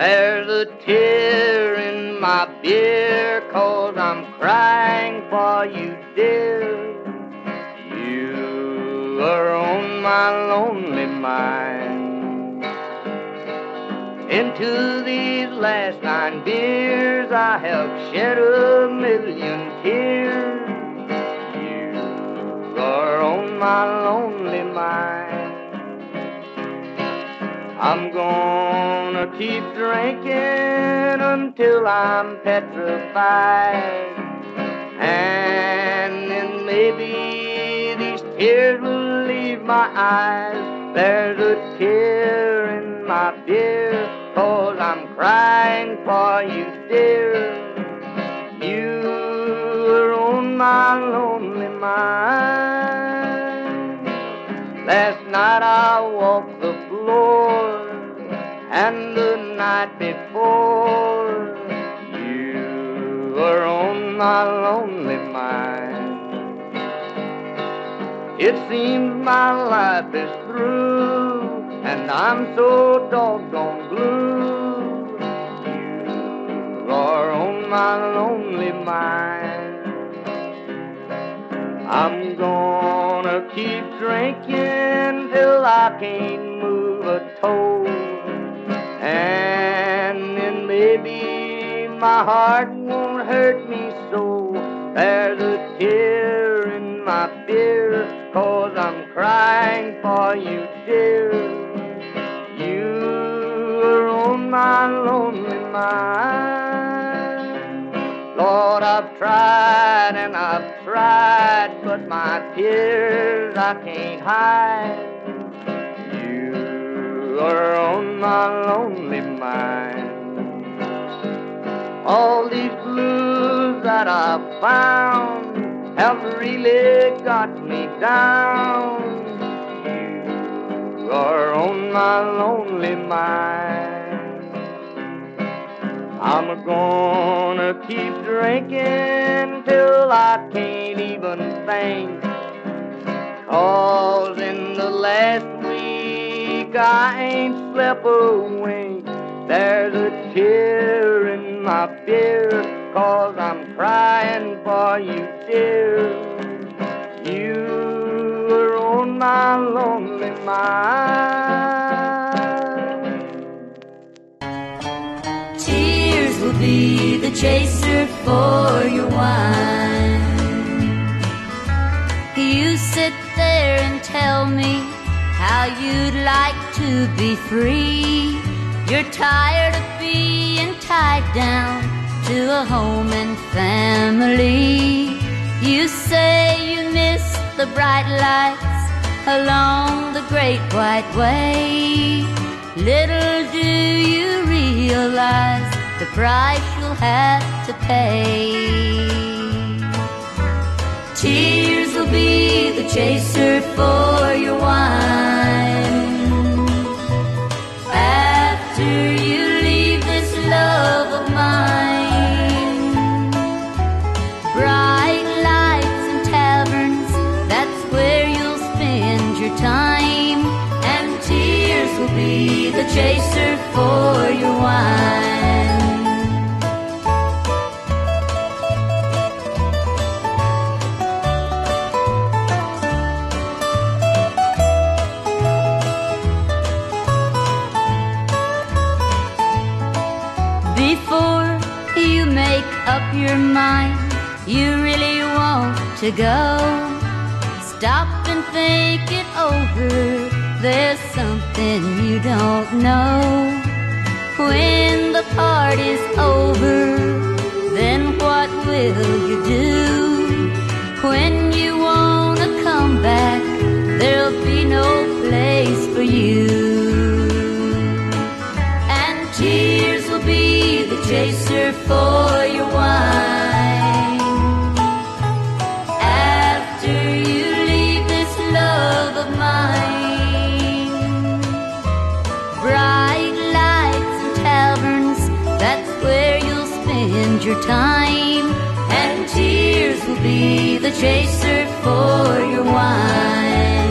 There's a tear in my beer, cause I'm crying for you, dear. You are on my lonely mind. Into these last nine beers, I have shed a million tears. You are on my lonely mind. I'm gonna keep drinking until I'm petrified. And then maybe these tears will leave my eyes. There's a tear in my beer, cause I'm crying for you, dear. You are on my lonely mind. Last night I walked the floor, and the night before, you were on my lonely mind. It seems my life is through, and I'm so doggone blue. You are on my lonely mind. I'm gonna keep drinking till I can't move toe. And then maybe my heart won't hurt me so. There's a tear in my beer, cause I'm crying for you, dear. You are on my lonely mind. Lord, I've tried and I've tried, but my tears I can't hide. Are on my lonely mind. All these blues that I've found have really got me down. You are on my lonely mind. I'm gonna keep drinking till I can't even think. Cause in the last week I ain't slept a wink. There's a tear in my beer, cause I'm crying for you, dear. You are on my lonely mind. Tears will be the chaser for your wine. You sit there and tell me how you'd like to be free. You're tired of being tied down to a home and family. You say you miss the bright lights along the great white way. Little do you realize the price you'll have to pay. Tears will be the chaser for your wine. Time. And tears will be the chaser for your wine. Go. Stop and think it over. There's something you don't know. When the party's over, then what will you do? When you wanna come back, there'll be no place for you and tears will be the chaser for chaser for your wine.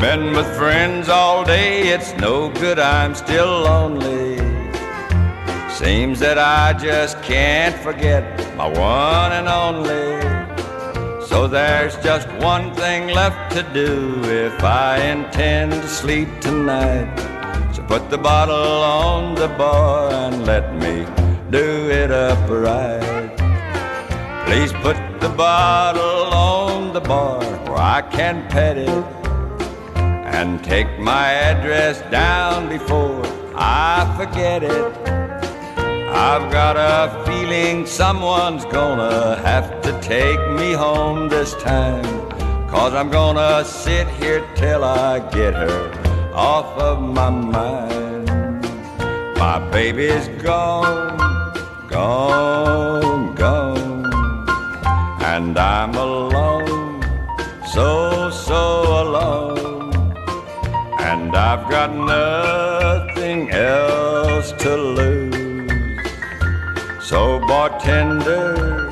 Been with friends all day, it's no good, I'm still lonely. Seems that I just can't forget my one and only. So there's just one thing left to do if I intend to sleep tonight. So put the bottle on the bar and let me do it upright. Please put the bottle on the bar where I can pet it and take my address down before I forget it. I've got a feeling someone's gonna have to take me home this time. Cause I'm gonna sit here till I get her off of my mind. My baby's gone, gone, gone. And I'm alone, so, so alone. And I've got nothing else to lose. Bartender,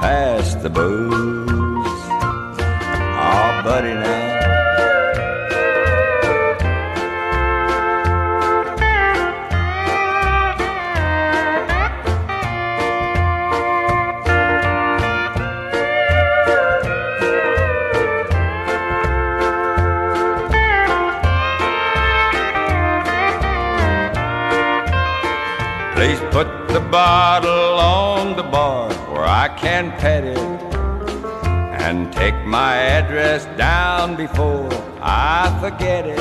pass the booze. Bottle on the bar where I can pet it and take my address down before I forget it.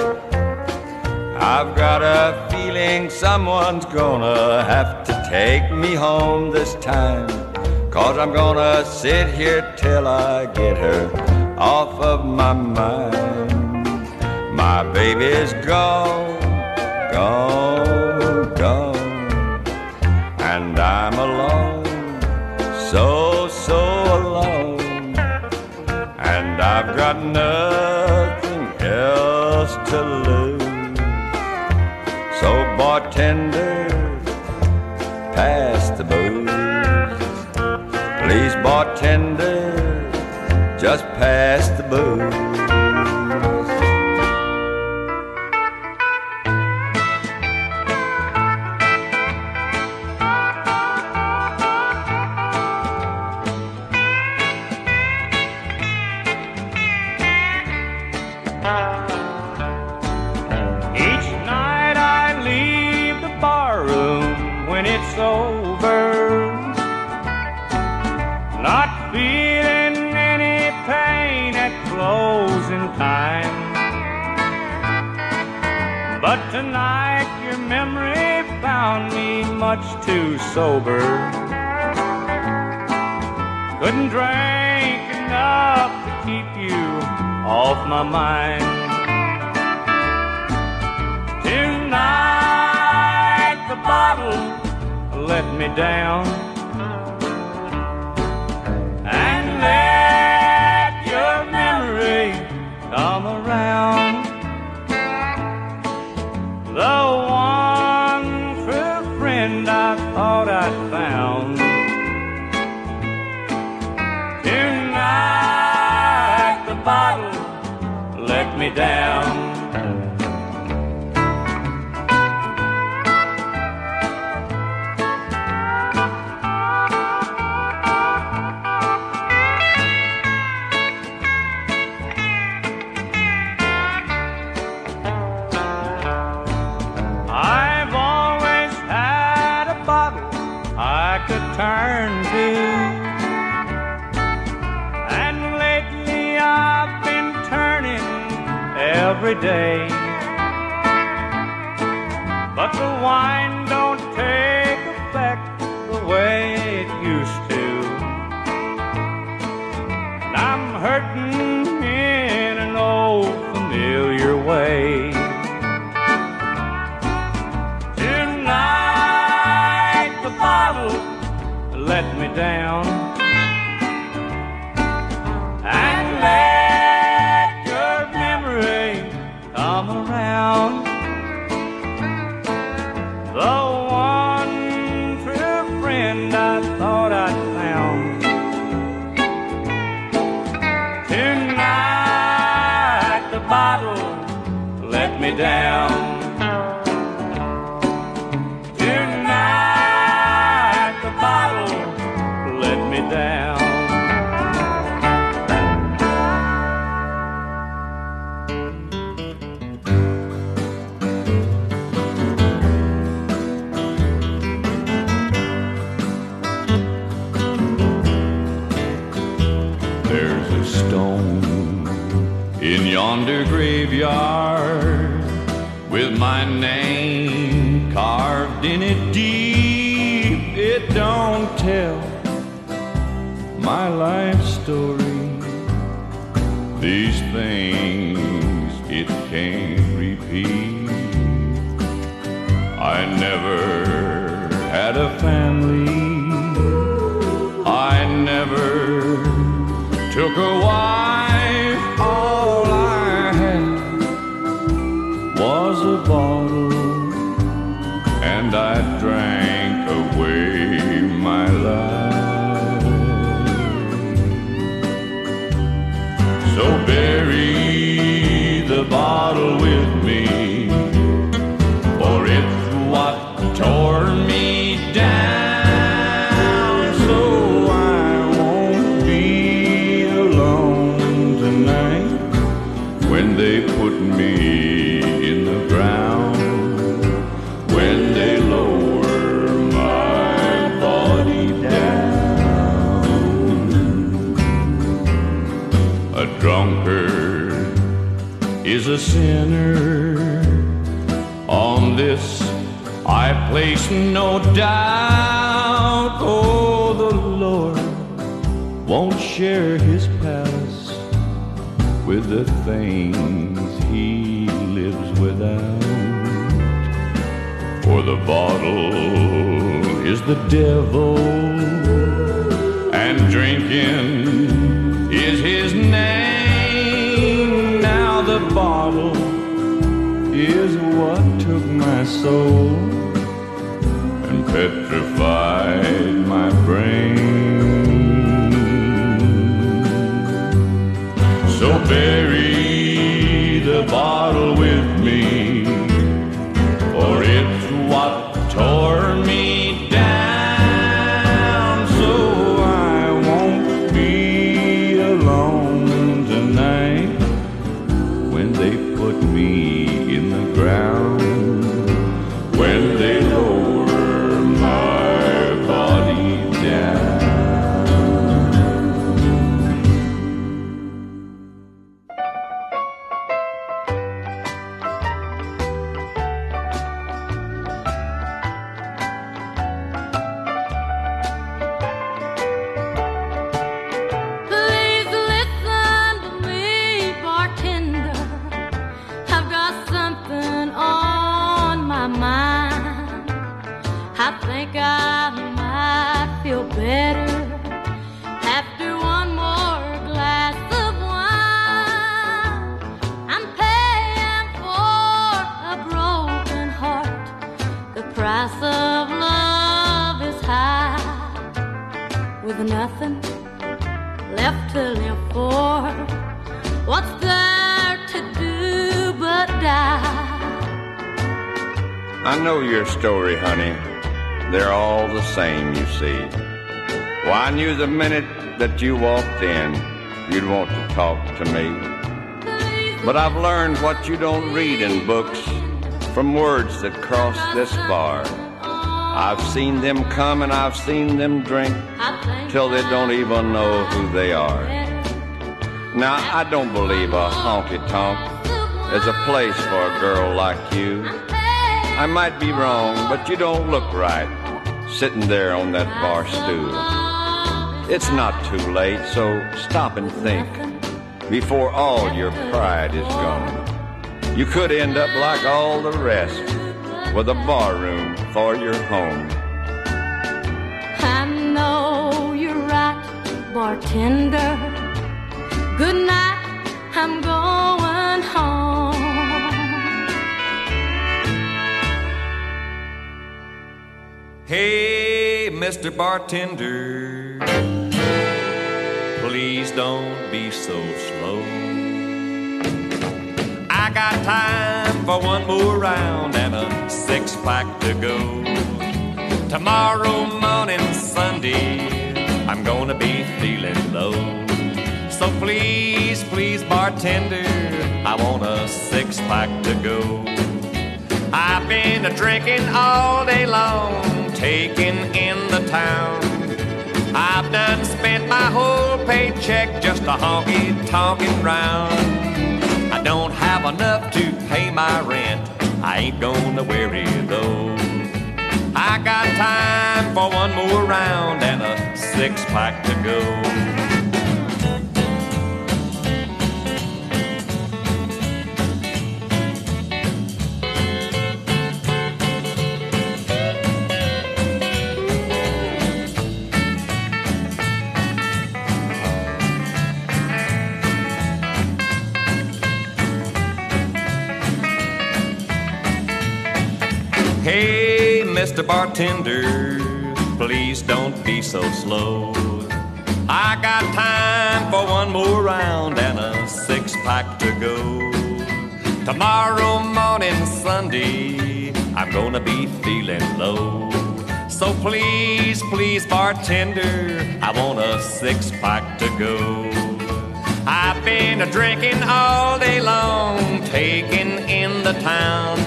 I've got a feeling someone's gonna have to take me home this time. Cause I'm gonna sit here till I get her off of my mind. My baby's gone, gone, I'm alone, so, so alone, and I've got nothing else to lose. So, bartender, pass the booze. Please, bartender, just pass the booze. Sober. Couldn't drink enough to keep you off my mind. Tonight the bottle let me down every day. But the wine don't take effect the way it used to. And I'm hurting in an old familiar way. Tonight the bottle let me down graveyard with my name carved in it deep. It don't tell my life story. These things it can't repeat. I never had a family. I never took a wife. Was a bottle, and I drank away my life. Sinner. On this I place no doubt. Oh, the Lord won't share his palace with the things he lives without. For the bottle is the devil, and drinking is what took my soul and petrified my brain. So bury story, honey. They're all the same, you see. Well, I knew the minute that you walked in, you'd want to talk to me. But I've learned what you don't read in books from words that cross this bar. I've seen them come and I've seen them drink till they don't even know who they are. Now, I don't believe a honky tonk is a place for a girl like you. I might be wrong, but you don't look right sitting there on that bar stool. It's not too late, so stop and think before all your pride is gone. You could end up like all the rest with a barroom for your home. I know you're right, bartender. Good night, I'm going home. Hey, Mr. Bartender, please don't be so slow. I got time for one more round and a six pack to go. Tomorrow morning, Sunday, I'm gonna be feeling low. So please, please, bartender, I want a six pack to go. I've been a drinking all day long, taking in the town. I've done spent my whole paycheck just a honky tonkin' round. I don't have enough to pay my rent. I ain't gonna worry though. I got time for one more round and a six pack to go. Mr. Bartender, please don't be so slow. I got time for one more round and a six pack to go. Tomorrow morning, Sunday, I'm gonna be feeling low. So please, please, bartender, I want a six pack to go. I've been a drinking all day long, taking in the town.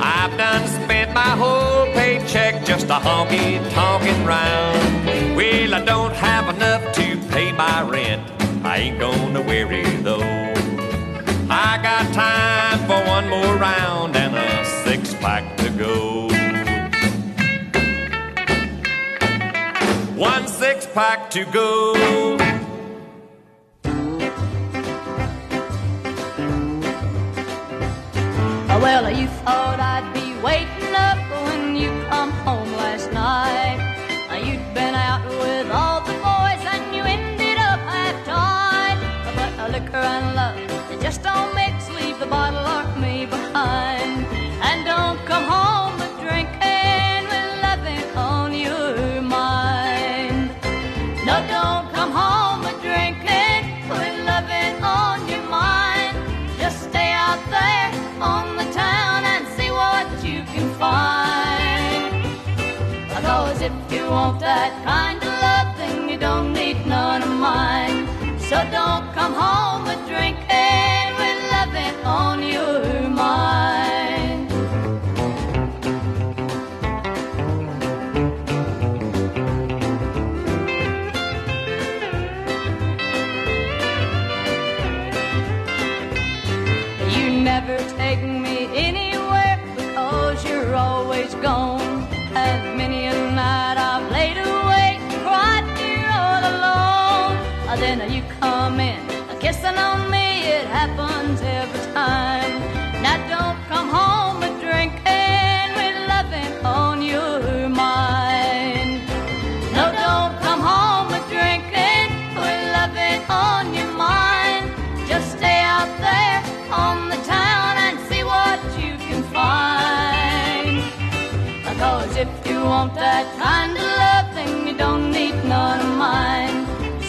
I've done spent my whole paycheck just a honky tonkin' round. Well, I don't have enough to pay my rent. I ain't gonna worry though. I got time for one more round and a six pack to go. One six pack to go. Oh well, you thought I'd bottle me behind. And don't come home with drinking with loving on your mind. No, don't come home with drinking with loving on your mind. Just stay out there on the town and see what you can find. If you want that kind of love, you don't need none of mine. So don't come home with drinking kissing on me, it happens every time. Now don't come home with drinking, with loving on your mind. No, don't come home with drinking, with loving on your mind. Just stay out there on the town and see what you can find. Cause if you want that kind of love, you don't need none of mine.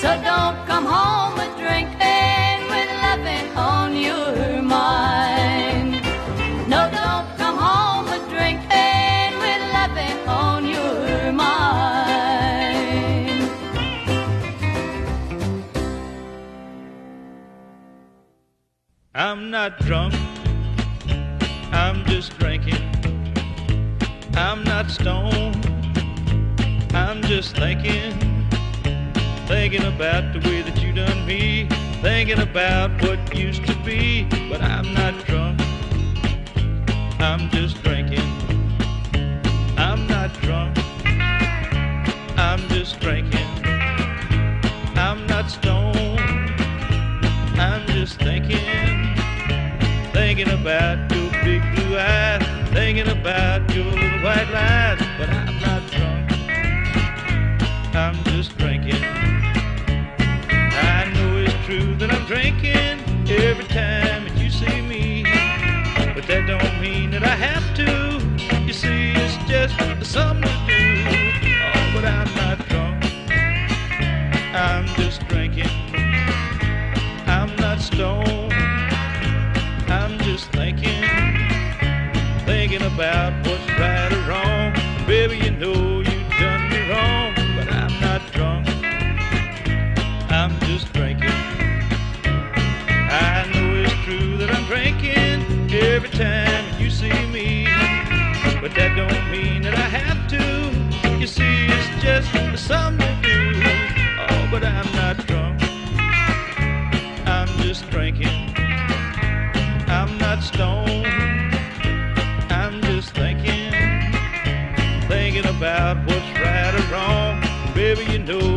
So don't come home not drunk, I'm just drinking. I'm not stoned, I'm just thinking. Thinking about the way that you done me, thinking about what used to be. But I'm not drunk, I'm just drinking. I'm not drunk, I'm just drinking. I'm not stoned, I'm just thinking, thinking about your big blue eyes, thinking about your little white lies. But I'm not drunk, I'm just drinking. I know it's true that I'm drinking every time that you see me, but that don't mean that I have to. You see, it's just something to do. Oh, but I'm not drunk, I'm just drinking. I'm not stoned. thinking about what's right or wrong. Baby, you know you've done me wrong, but I'm not drunk. I'm just drinking. I know it's true that I'm drinking every time you see me, but that don't mean that I have to. You see, it's just something to do. you know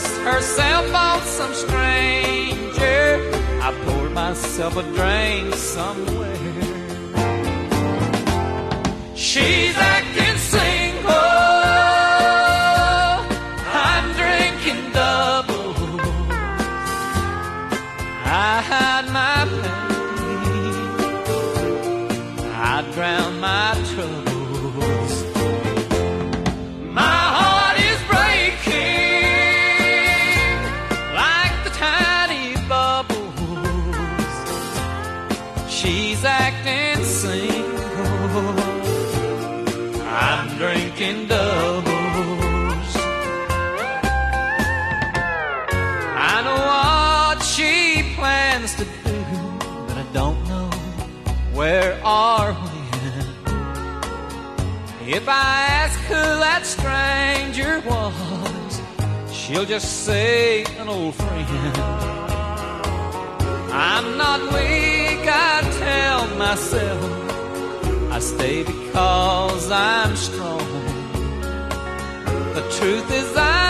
was herself on some stranger. I poured myself a drink somewhere. She's She'll just say, an old friend. I'm not weak, I tell myself. I stay because I'm strong. The truth is, I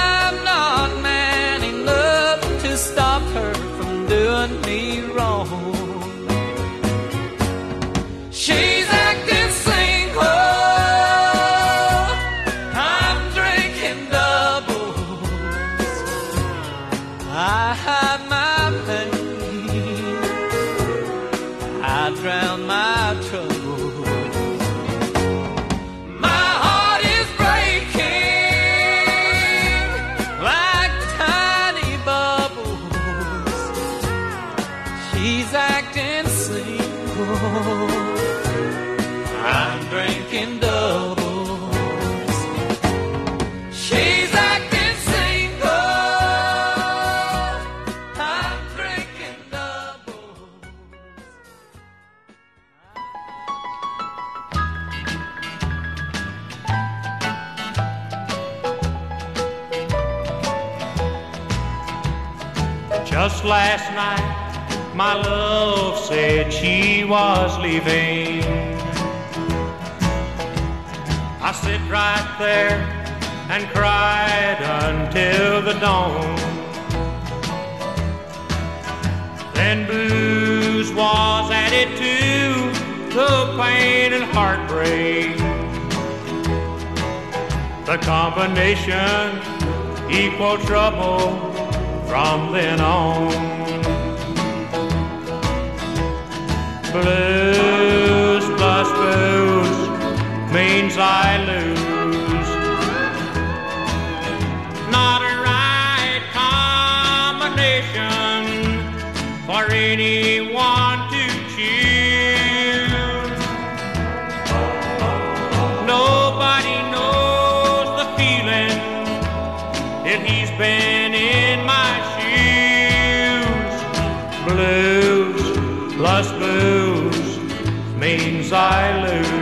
my love said she was leaving. I sit right there and cried until the dawn. Then blues was added to the pain and heartbreak. The combination equal trouble from then on. Blues plus blues means I lose. I lose.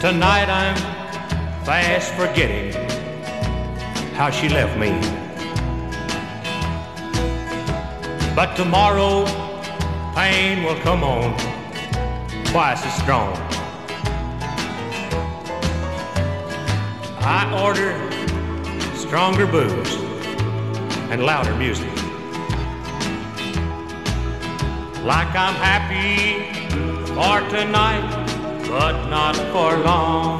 Tonight I'm fast forgetting how she left me. But tomorrow pain will come on twice as strong. Order stronger booze and louder music. Like I'm happy for tonight, but not for long.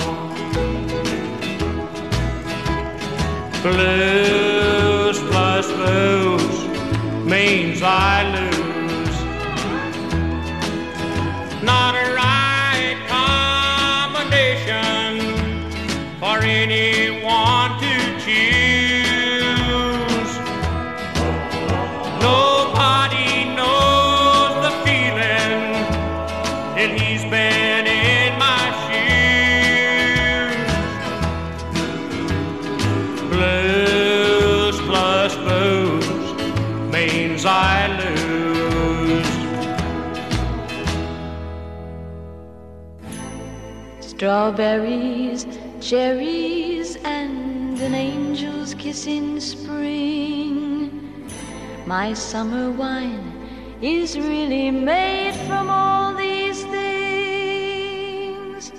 Blues plus booze means I lose. Not a right combination for anyone Strawberries, cherries, and an angel's kiss in spring. My summer wine is really made from all these things.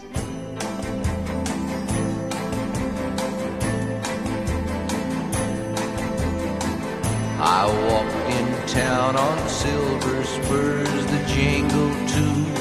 I walked in town on silver spurs that jingle too.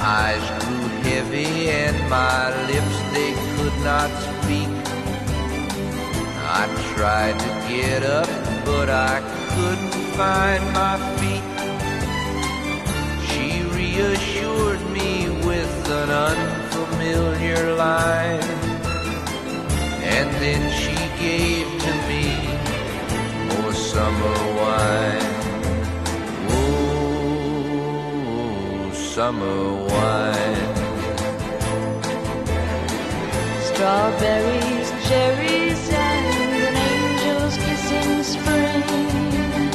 Eyes grew heavy and my lips they could not speak. I tried to get up, but I couldn't find my feet. She reassured summer wine. Strawberries, cherries, and an angel's kiss in spring.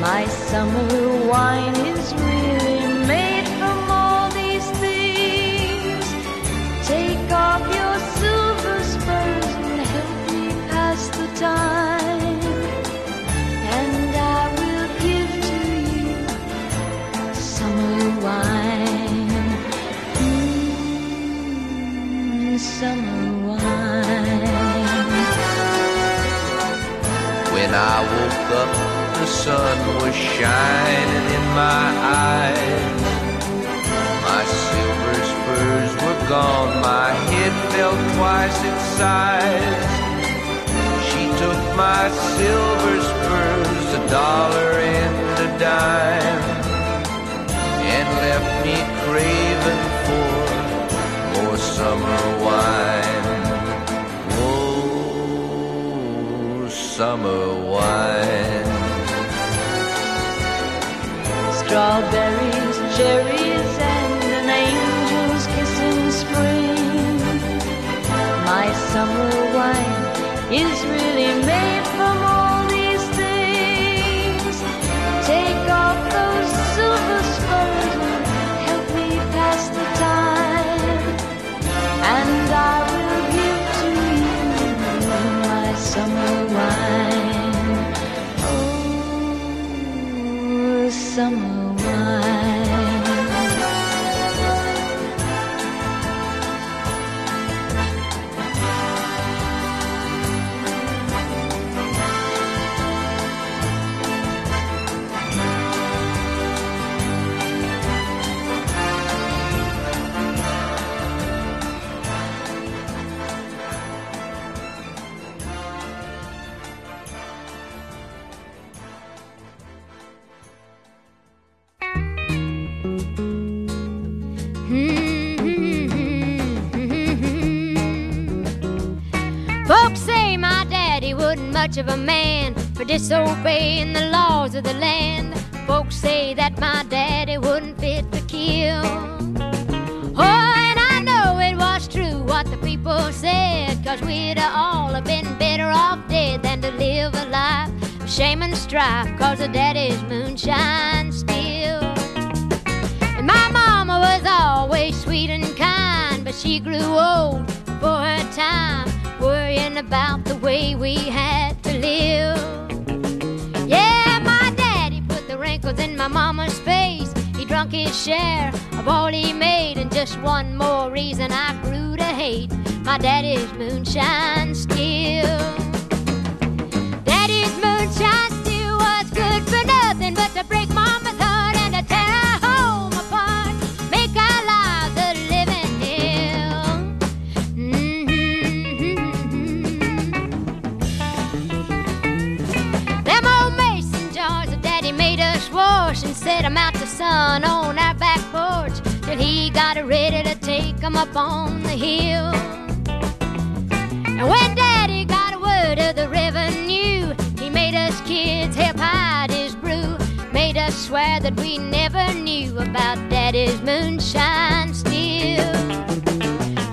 My summer wine sun was shining in my eyes. My silver spurs were gone, my head fell twice its size. She took my silver spurs, a dollar and a dime, and left me craving for more summer wine. Oh, summer wine strawberries, cherries, and an angel's kiss in spring. My summer wine is really made from all these things. Take off those silver spurs and help me pass the time, and I will give to you my summer wine. Oh, summer. Disobeying the laws of the land. Folks say that my daddy wouldn't fit to kill. Oh, and I know it was true what the people said, cause we'd all have been better off dead than to live a life of shame and strife, cause the daddy's moonshine still. And my mama was always sweet and kind, but she grew old before her time, worrying about the way we had to live. Wrinkles in my mama's face. He drunk his share of all he made, and just one more reason I grew to hate my daddy's moonshine still. Daddy's moonshine still was good for nothing sun on our back porch till he got ready to take 'em up on the hill. And when Daddy got a word of the revenue, he made us kids help hide his brew. Made us swear that we never knew about Daddy's moonshine still.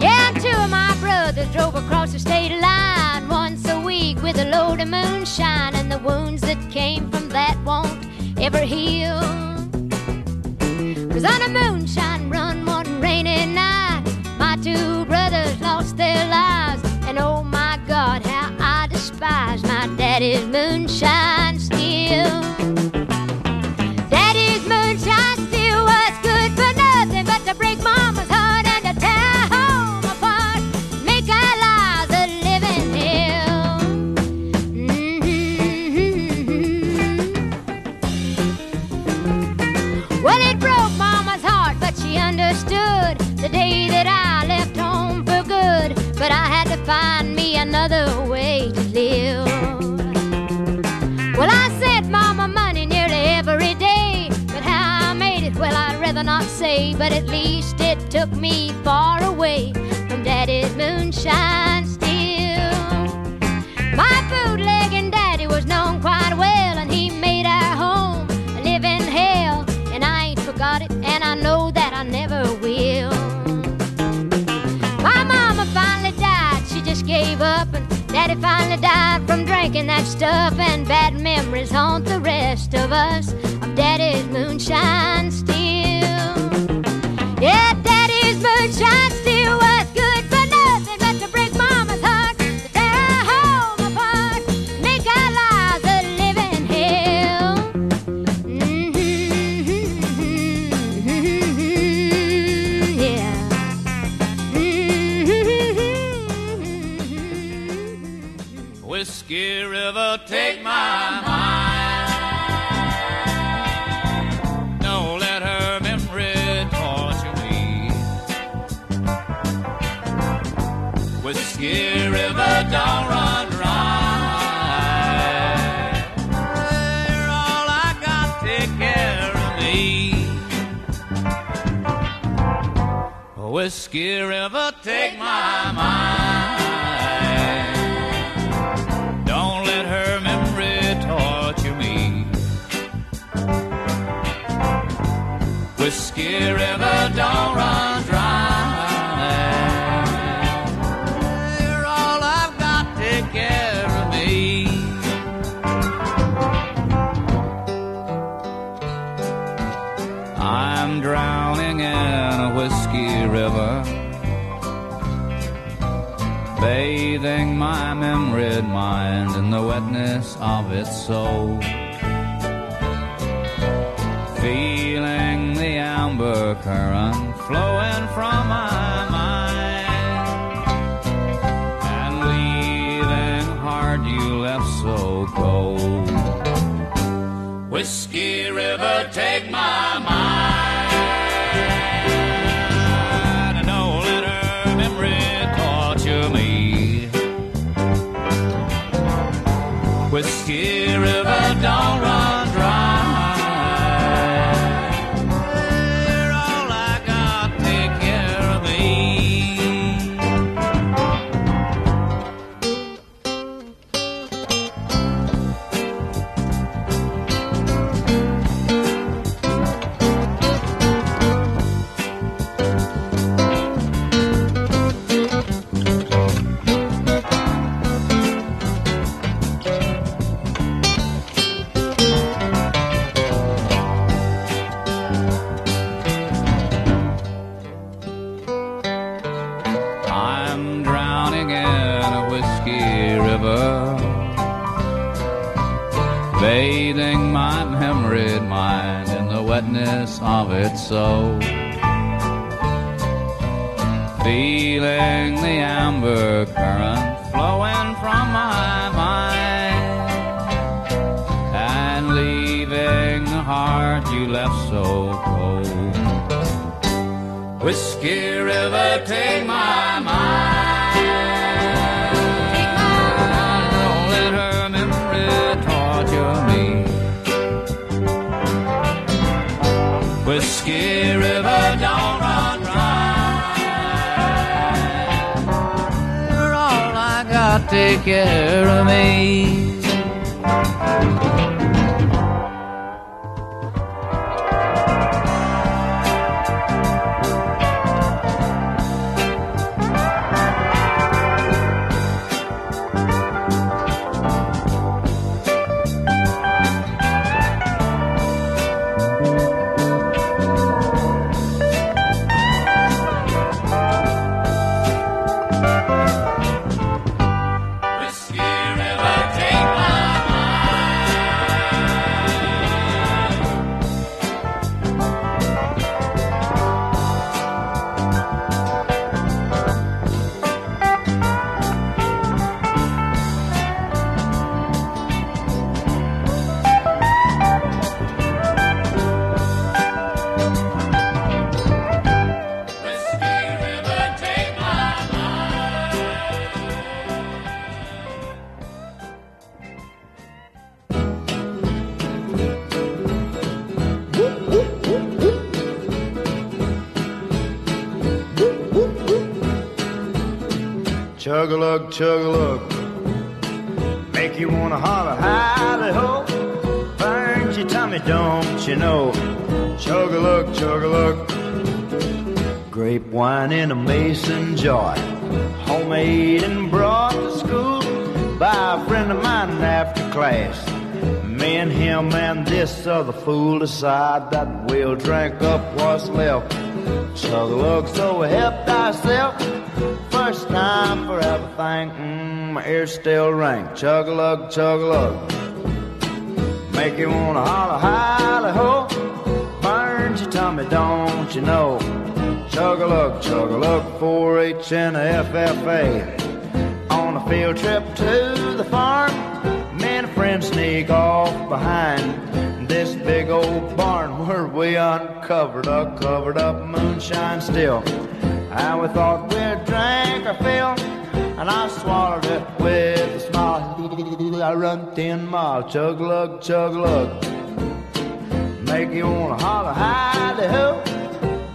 Yeah, two of my brothers drove across the state line once a week with a load of moonshine, and the wounds that came from that won't ever heal. On a moonshine run one rainy night, my two brothers lost their lives. And oh my God, how I despise my daddy's moonshine still. Say. But at least it took me far away from Daddy's moonshine still. My bootlegging daddy was known quite well, and he made our home a living hell. And I ain't forgot it, and I know that I never will. My mama finally died, she just gave up, and daddy finally died from drinking that stuff. And bad memories haunt the rest of us of daddy's moonshine still. Whiskey River, take my river, bathing my memoried mind in the wetness of its soul. feeling the amber current flowing from my mind, and leaving heart you left so cold. Whiskey River, take my Chug a lug, chug a lug. Make you wanna holler, howdy ho. Burns your tummy, don't you know? Chug a lug, chug a lug. Grape wine in a mason jar. Homemade and brought to school by a friend of mine after class. Me and him and this other fool decide that we'll drink up what's left. Chug a lug, so ourselves. First time for everything. Mm, my ears still ring. Chug a lug, chug a lug. Make you wanna holler, holler, ho. Burns your tummy, don't you know? Chug a lug, chug a lug, 4-H and a FFA. On a field trip to the farm, me and a friend sneak off behind this big old barn where we uncovered a covered up moonshine still. And we thought we'd drink our fill, and I swallowed it with a smile. I run ten miles, chug lug, chug lug. Make you wanna holler, howdy ho.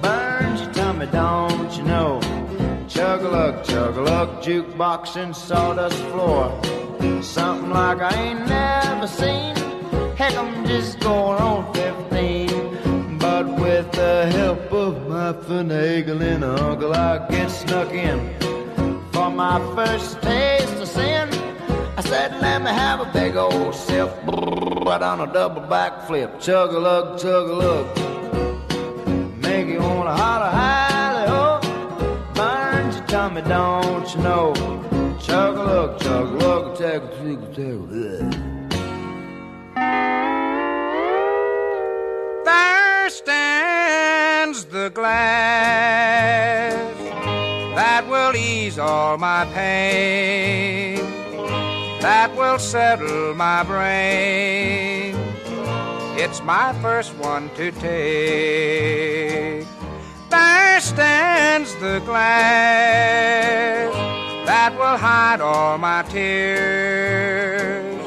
Burns your tummy, don't you know? Chug lug, chug lug, jukebox and sawdust floor. Something like I ain't never seen. Heck, I'm just going on 15. With the help of my finagling uncle, I get snuck in. For my first taste of sin, I said, let me have a big old sip. Right on a double backflip. Chug a lug, chug a lug. Make you wanna holler, holler, ho. Burns your tummy, don't you know? Chug a lug, chug a lug, take a take a stands the glass that will ease all my pain, that will settle my brain. It's my first one to take. There stands the glass that will hide all my tears,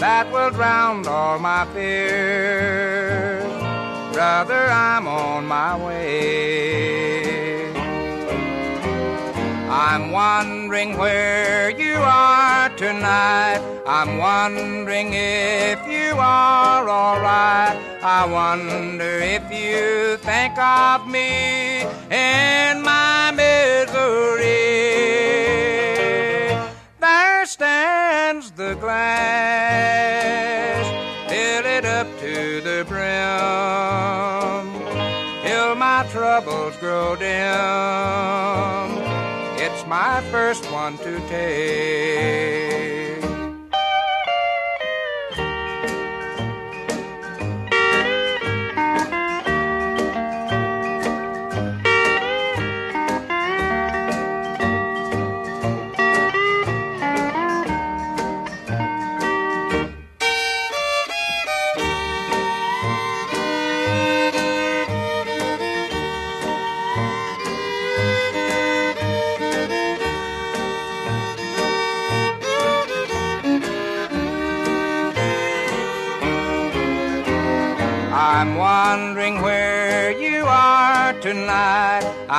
that will drown all my fears. Brother, I'm on my way. I'm wondering where you are tonight. I'm wondering if you are alright. I wonder if you think of me in my misery. There stands the glass, brim, till my troubles grow dim. It's my first one to take.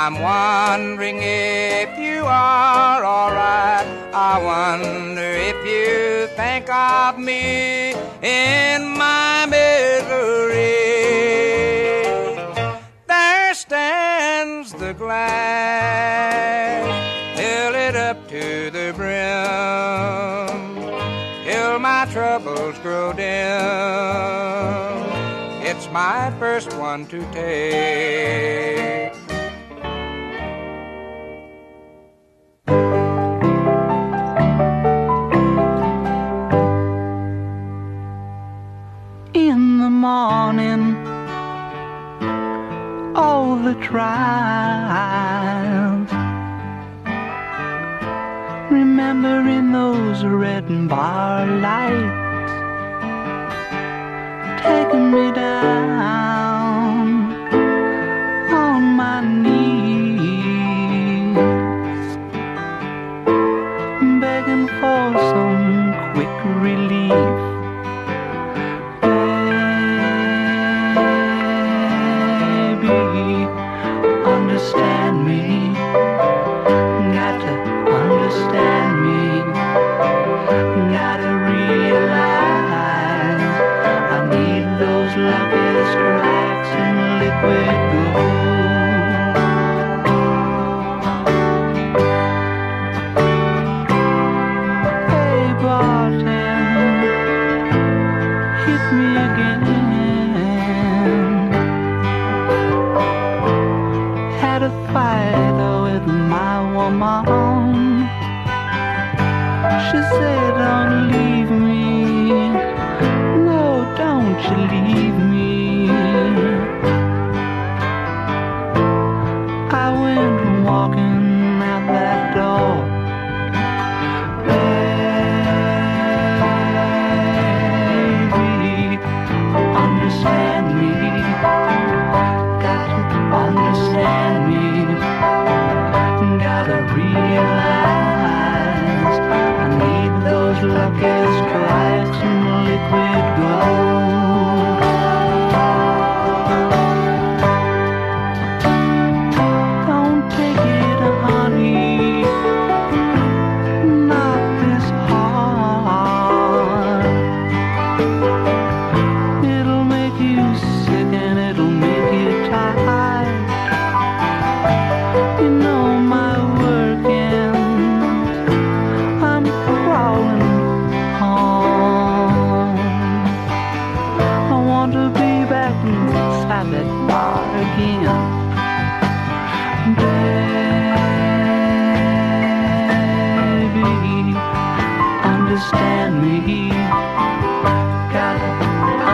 I'm wondering if you are alright. I wonder if you think of me in my misery. There stands the glass, fill it up to the brim, till my troubles grow dim. It's my first one to take. Morning. All the trials. Remembering those red bar lights taking me down on my knees,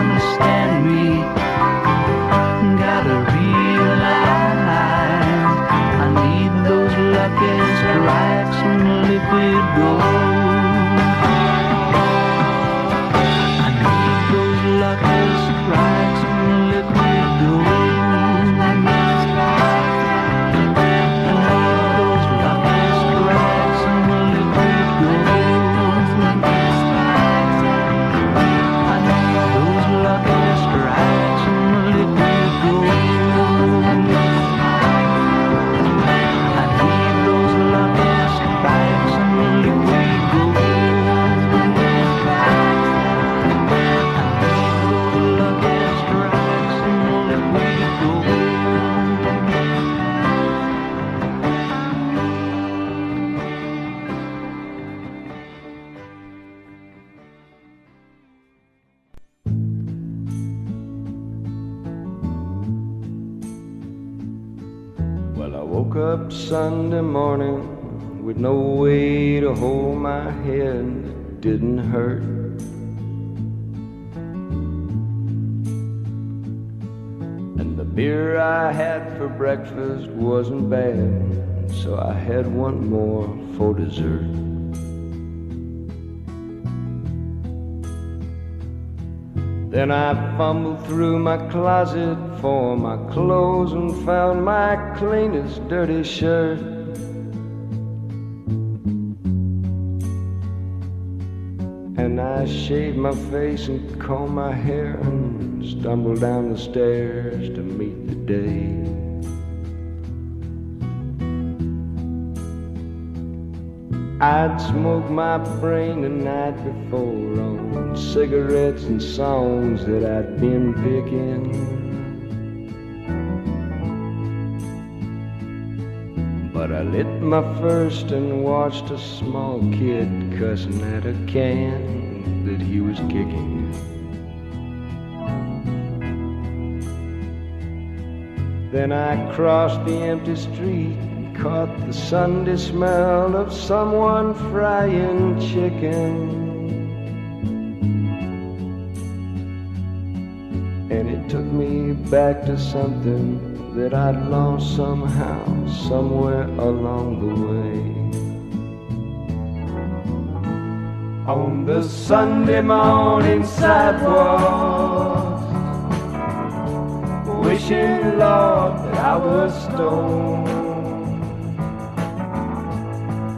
understand me. Gotta realize I need those lucky strikes and liquid gold. My. It didn't hurt. And the beer I had for breakfast wasn't bad, so I had one more for dessert. Then I fumbled through my closet for my clothes and found my cleanest dirty shirt. I shaved my face and combed my hair and stumbled down the stairs to meet the day. I'd smoked my brain the night before on cigarettes and songs that I'd been picking. But I lit my first and watched a small kid cussing at a can that he was kicking. Then I crossed the empty street and caught the Sunday smell of someone frying chicken. And it took me back to something that I'd lost somehow, somewhere along the way. On the Sunday morning sidewalk wishing, Lord, that I was stoned.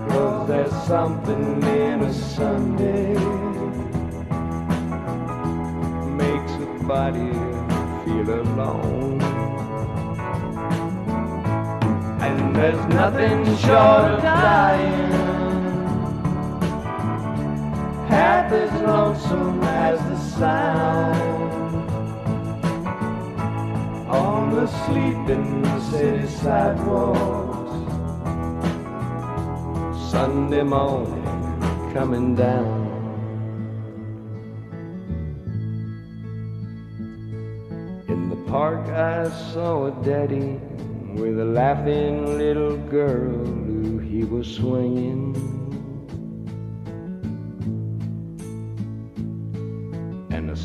Cause there's something in a Sunday makes a body feel alone. And there's nothing short of dying as lonesome as the sound on the sleeping city sidewalks. Sunday morning coming down. In the park, I saw a daddy with a laughing little girl who he was swinging.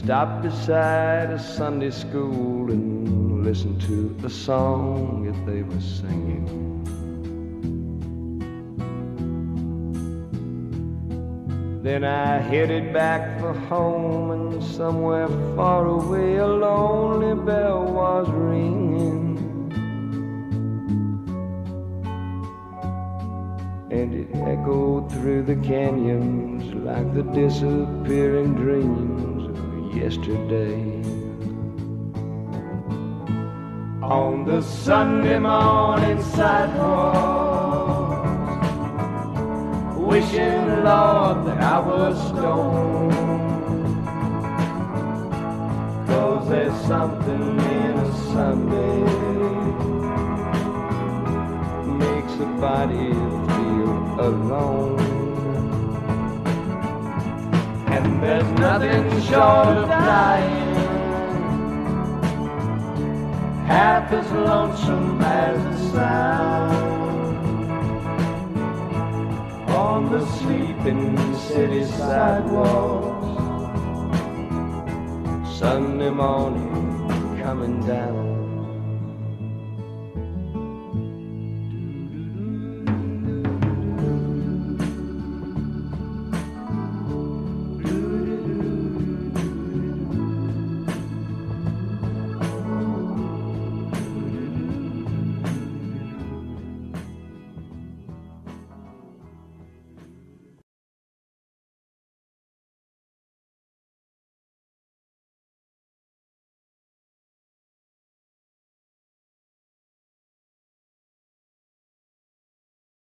Stopped beside a Sunday school and listened to a song that they were singing. Then I headed back for home, and somewhere far away a lonely bell was ringing. And it echoed through the canyons like the disappearing dreams yesterday. On the Sunday morning sidewalk, wishing, Lord, that I was stoned. Cause there's something in a Sunday makes a body feel alone. And there's nothing short of dying half as lonesome as the sound on the sleeping city sidewalks. Sunday morning coming down.